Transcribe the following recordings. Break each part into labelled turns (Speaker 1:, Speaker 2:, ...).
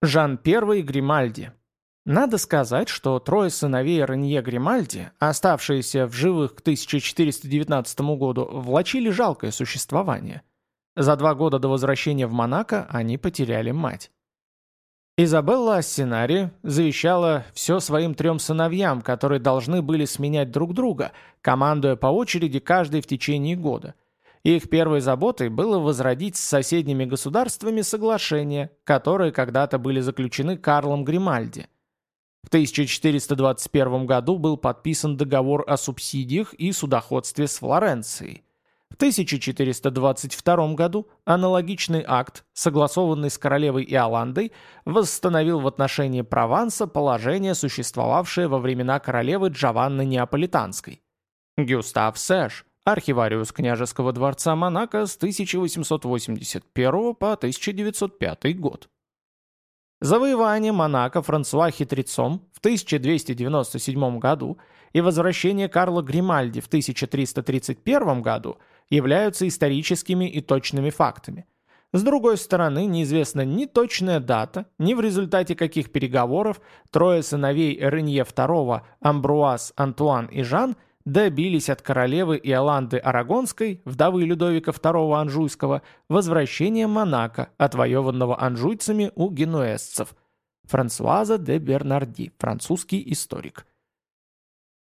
Speaker 1: Жан I Гримальди. Надо сказать, что трое сыновей Ренье Гримальди, оставшиеся в живых к 1419 году, влачили жалкое существование. За два года до возвращения в Монако они потеряли мать. Изабелла Ассинари завещала все своим трем сыновьям, которые должны были сменять друг друга, командуя по очереди каждый в течение года – их первой заботой было возродить с соседними государствами соглашения, которые когда-то были заключены Карлом Гримальди. В 1421 году был подписан договор о субсидиях и судоходстве с Флоренцией. В 1422 году аналогичный акт, согласованный с королевой Иоландой, восстановил в отношении Прованса положение, существовавшее во времена королевы Джованны Неаполитанской. Гюстав Сэш, архивариус княжеского дворца Монако с 1881 по 1905 год. Завоевание Монако Франсуа Хитрецом в 1297 году и возвращение Карла Гримальди в 1331 году являются историческими и точными фактами. С другой стороны, неизвестна ни точная дата, ни в результате каких переговоров трое сыновей Ренье II, Амбруаз, Антуан и Жан – добились от королевы Иоланды Арагонской, вдовы Людовика II Анжуйского, возвращения Монако, отвоеванного анжуйцами у генуэзцев. Франсуаза де Бернарди, французский историк.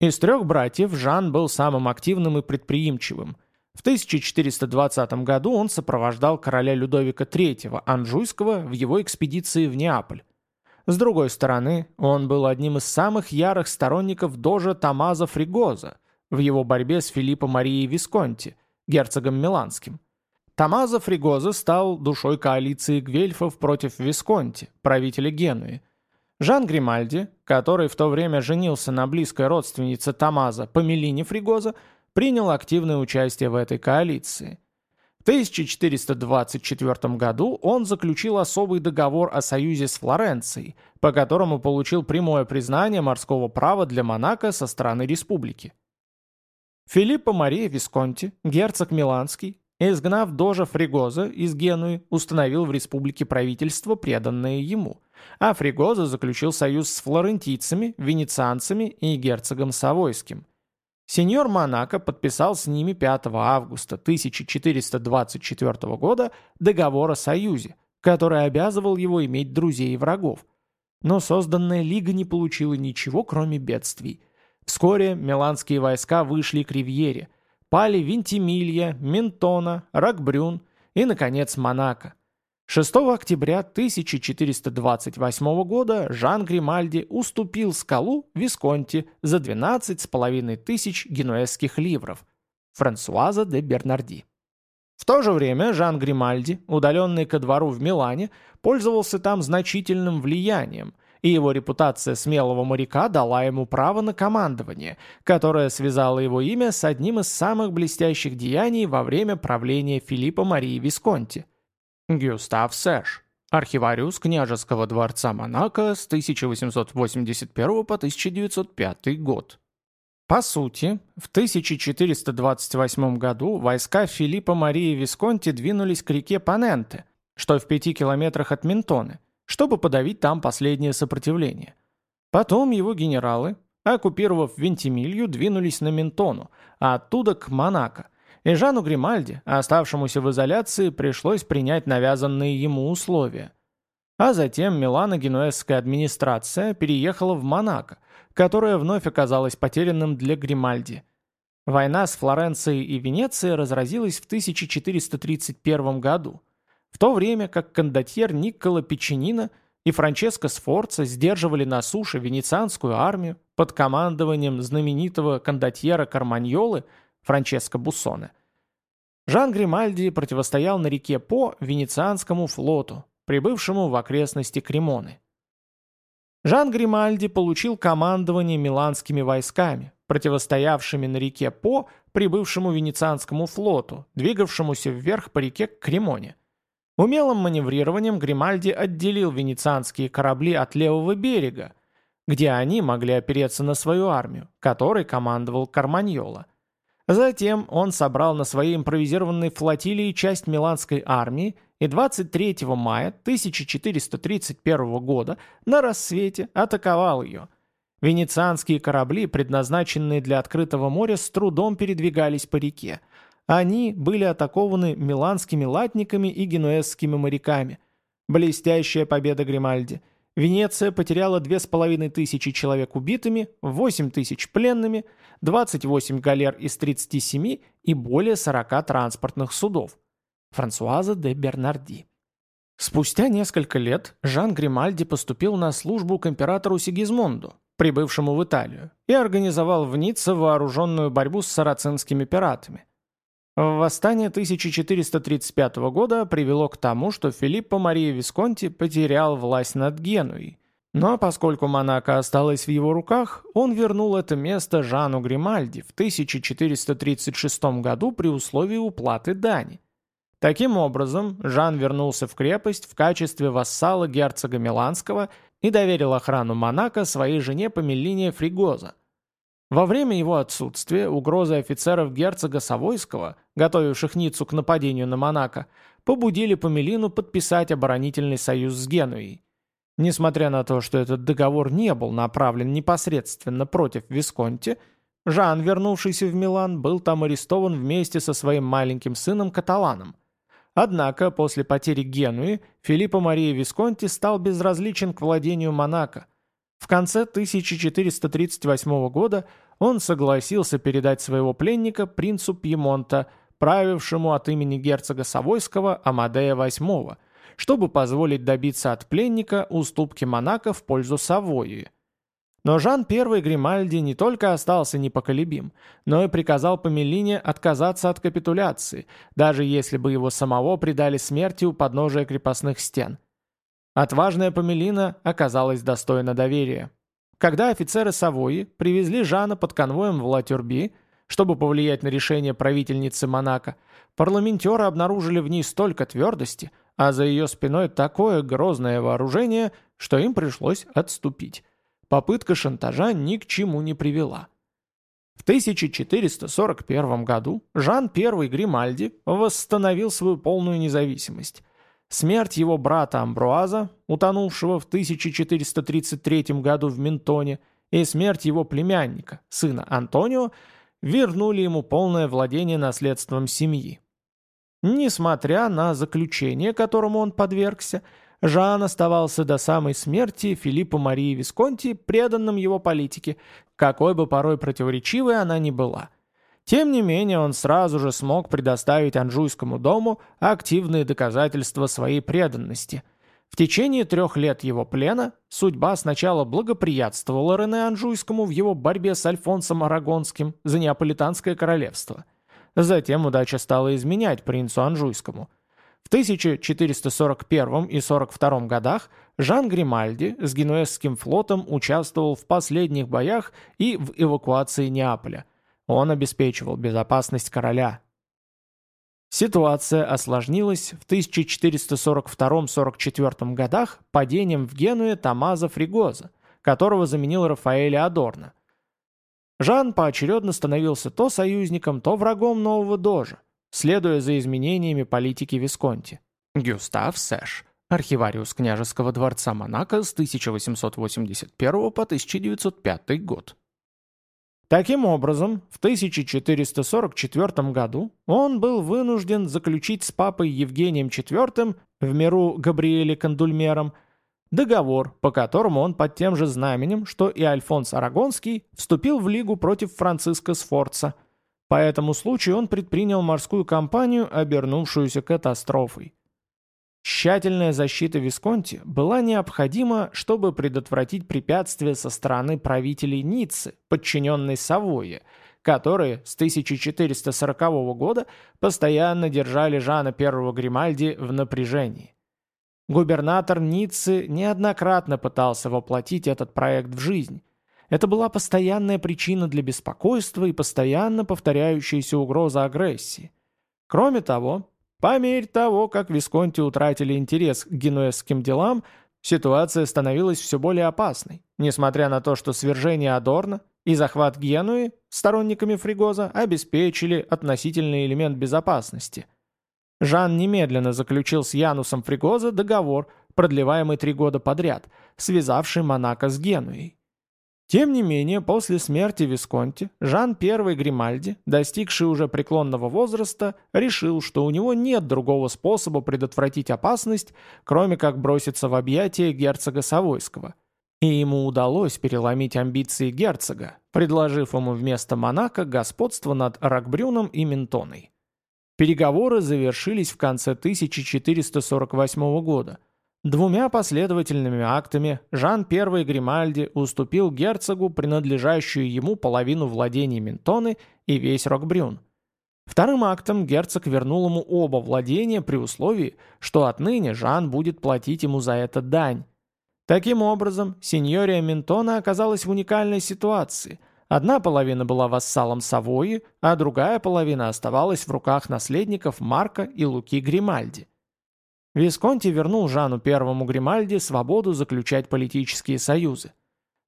Speaker 1: Из трех братьев Жан был самым активным и предприимчивым. В 1420 году он сопровождал короля Людовика III Анжуйского в его экспедиции в Неаполь. С другой стороны, он был одним из самых ярых сторонников дожа Томазо Фригоза – в его борьбе с Филиппо Марией Висконти, герцогом Миланским. Томазо Фригоза стал душой коалиции гвельфов против Висконти, правителя Генуи. Жан Гримальди, который в то время женился на близкой родственнице Томазо Памелине Фригоза, принял активное участие в этой коалиции. В 1424 году он заключил особый договор о союзе с Флоренцией, по которому получил прямое признание морского права для Монако со стороны республики. Филиппо Мария Висконти, герцог Миланский, изгнав дожа Фригоза из Генуи, установил в республике правительство, преданное ему, а Фригоза заключил союз с флорентийцами, венецианцами и герцогом Савойским. Сеньор Монако подписал с ними 5 августа 1424 года договор о союзе, который обязывал его иметь друзей и врагов. Но созданная лига не получила ничего, кроме бедствий – Вскоре миланские войска вышли к Ривьере. Пали Винтимилья, Ментона, Ракбрюн и, наконец, Монако. 6 октября 1428 года Жан Гримальди уступил скалу Висконти за 12,5 тысяч генуэзских ливров. Франсуаза де Бернарди. В то же время Жан Гримальди, удаленный ко двору в Милане, пользовался там значительным влиянием – и его репутация смелого моряка дала ему право на командование, которое связало его имя с одним из самых блестящих деяний во время правления Филиппа Марии Висконти. Гюстав Сэш, архивариус княжеского дворца Монако с 1881 по 1905 год. По сути, в 1428 году войска Филиппа Марии Висконти двинулись к реке Паненте, что в пяти километрах от Ментоны, чтобы подавить там последнее сопротивление. Потом его генералы, оккупировав Вентимилью, двинулись на Ментону, а оттуда к Монако. И Жану Гримальди, оставшемуся в изоляции, пришлось принять навязанные ему условия. А затем Милано-Генуэзская администрация переехала в Монако, которая вновь оказалась потерянным для Гримальди. Война с Флоренцией и Венецией разразилась в 1431 году – в то время как кондотьер Никколо Печенина и Франческо Сфорца сдерживали на суше венецианскую армию под командованием знаменитого кондотьера Карманьолы Франческо Буссоне. Жан Гримальди противостоял на реке По венецианскому флоту, прибывшему в окрестности Кремоны. Жан Гримальди получил командование миланскими войсками, противостоявшими на реке По прибывшему венецианскому флоту, двигавшемуся вверх по реке к Кремоне. Умелым маневрированием Гримальди отделил венецианские корабли от левого берега, где они могли опереться на свою армию, которой командовал Карманьола. Затем он собрал на своей импровизированной флотилии часть миланской армии и 23 мая 1431 года на рассвете атаковал ее. Венецианские корабли, предназначенные для открытого моря, с трудом передвигались по реке. Они были атакованы миланскими латниками и генуэзскими моряками. Блестящая победа Гримальди – Венеция потеряла 2500 человек убитыми, 8 тысяч пленными, 28 галер из 37 и более 40 транспортных судов. Франсуаза де Бернарди. Спустя несколько лет Жан Гримальди поступил на службу к императору Сигизмунду, прибывшему в Италию, и организовал в Ницце вооруженную борьбу с сарацинскими пиратами. Восстание 1435 года привело к тому, что Филиппо Мария Висконти потерял власть над Генуей. Но поскольку Монако осталось в его руках, он вернул это место Жану Гримальди в 1436 году при условии уплаты дани. Таким образом, Жан вернулся в крепость в качестве вассала герцога Миланского и доверил охрану Монако своей жене Помелине Фригоза – во время его отсутствия угрозы офицеров герцога Савойского, готовивших Ниццу к нападению на Монако, побудили Помелину подписать оборонительный союз с Генуей. Несмотря на то, что этот договор не был направлен непосредственно против Висконти, Жан, вернувшийся в Милан, был там арестован вместе со своим маленьким сыном Каталаном. Однако после потери Генуи Филиппо Мария Висконти стал безразличен к владению Монако – в конце 1438 года он согласился передать своего пленника принцу Пьемонта, правившему от имени герцога Савойского Амадея VIII, чтобы позволить добиться от пленника уступки Монако в пользу Савойи. Но Жан I Гримальди не только остался непоколебим, но и приказал Помелине отказаться от капитуляции, даже если бы его самого предали смерти у подножия крепостных стен – Отважная Помелина оказалась достойна доверия. Когда офицеры Савои привезли Жана под конвоем в Ла-Тюрби, чтобы повлиять на решение правительницы Монако, парламентеры обнаружили в ней столько твердости, а за ее спиной такое грозное вооружение, что им пришлось отступить. Попытка шантажа ни к чему не привела. В 1441 году Жан I Гримальди восстановил свою полную независимость – Смерть его брата Амбруаза, утонувшего в 1433 году в Ментоне, и смерть его племянника, сына Антонио, вернули ему полное владение наследством семьи. Несмотря на заключение, которому он подвергся, Жан оставался до самой смерти Филиппа Марии Висконти преданным его политике, какой бы порой противоречивой она ни была – тем не менее, он сразу же смог предоставить Анжуйскому дому активные доказательства своей преданности. В течение трех лет его плена судьба сначала благоприятствовала Рене Анжуйскому в его борьбе с Альфонсом Арагонским за Неаполитанское королевство. Затем удача стала изменять принцу Анжуйскому. В 1441 и 42 годах Жан Гримальди с генуэзским флотом участвовал в последних боях и в эвакуации Неаполя – он обеспечивал безопасность короля. Ситуация осложнилась в 1442-44 годах падением в Генуе Томазо Фригоза, которого заменил Рафаэль Адорно. Жан поочередно становился то союзником, то врагом нового дожа, следуя за изменениями политики Висконти. Гюстав Сэш, архивариус княжеского дворца Монако с 1881 по 1905 год. Таким образом, в 1444 году он был вынужден заключить с папой Евгением IV, в миру Габриэле Кандульмером, договор, по которому он под тем же знаменем, что и Альфонс Арагонский, вступил в лигу против Франциска Сфорца. По этому случаю он предпринял морскую кампанию, обернувшуюся катастрофой. Тщательная защита Висконти была необходима, чтобы предотвратить препятствия со стороны правителей Ниццы, подчиненной Савойе, которые с 1440 года постоянно держали Жана I Гримальди в напряжении. Губернатор Ниццы неоднократно пытался воплотить этот проект в жизнь. Это была постоянная причина для беспокойства и постоянно повторяющаяся угроза агрессии. Кроме того, по мере того, как Висконти утратили интерес к генуэзским делам, ситуация становилась все более опасной, несмотря на то, что свержение Адорна и захват Генуи сторонниками Фригоза обеспечили относительный элемент безопасности. Жан немедленно заключил с Янусом Фригоза договор, продлеваемый три года подряд, связавший Монако с Генуей. Тем не менее, после смерти Висконти, Жан I Гримальди, достигший уже преклонного возраста, решил, что у него нет другого способа предотвратить опасность, кроме как броситься в объятия герцога Савойского. И ему удалось переломить амбиции герцога, предложив ему вместо Монако господство над Рокбрюном и Ментоной. Переговоры завершились в конце 1448 года – Двумя последовательными актами Жан I Гримальди уступил герцогу принадлежащую ему половину владений Ментоны и весь Рокбрюн. Вторым актом герцог вернул ему оба владения при условии, что отныне Жан будет платить ему за это дань. Таким образом, сеньория Ментона оказалась в уникальной ситуации. Одна половина была вассалом Савойи, а другая половина оставалась в руках наследников Марка и Луки Гримальди. Висконти вернул Жану Первому Гримальди свободу заключать политические союзы.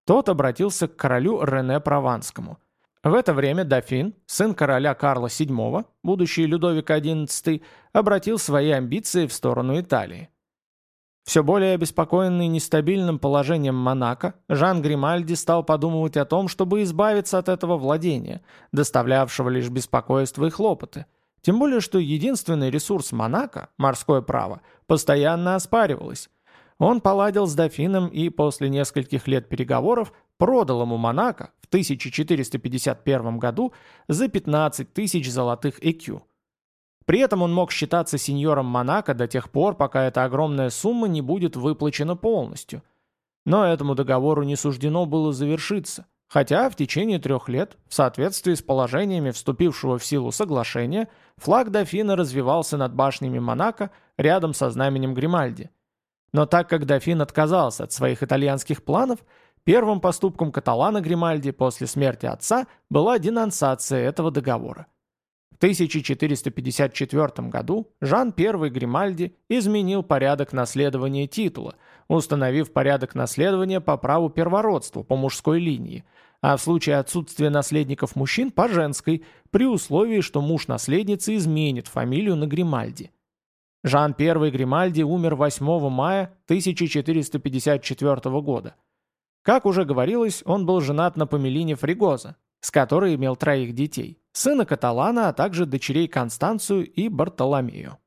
Speaker 1: Тот обратился к королю Рене Прованскому. В это время дофин, сын короля Карла VII, будущий Людовик XI, обратил свои амбиции в сторону Италии. Все более обеспокоенный нестабильным положением Монако, Жан Гримальди стал подумывать о том, чтобы избавиться от этого владения, доставлявшего лишь беспокойство и хлопоты – тем более, что единственный ресурс Монако, морское право, постоянно оспаривалось. Он поладил с дофином и после нескольких лет переговоров продал ему Монако в 1451 году за 15 тысяч золотых ЭКЮ. При этом он мог считаться сеньором Монако до тех пор, пока эта огромная сумма не будет выплачена полностью. Но этому договору не суждено было завершиться – Хотя в течение трех лет, в соответствии с положениями вступившего в силу соглашения, флаг дофина развивался над башнями Монако рядом со знаменем Гримальди. Но так как дофин отказался от своих итальянских планов, первым поступком каталана Гримальди после смерти отца была денонсация этого договора. 1454 году Жан I Гримальди изменил порядок наследования титула, установив порядок наследования по праву первородства по мужской линии, а в случае отсутствия наследников мужчин по женской, при условии, что муж наследницы изменит фамилию на Гримальди. Жан I Гримальди умер 8 мая 1454 года. Как уже говорилось, он был женат на Помелине Фригоза, с которой имел троих детей, сына Каталана, а также дочерей Констанцию и Бартоломею.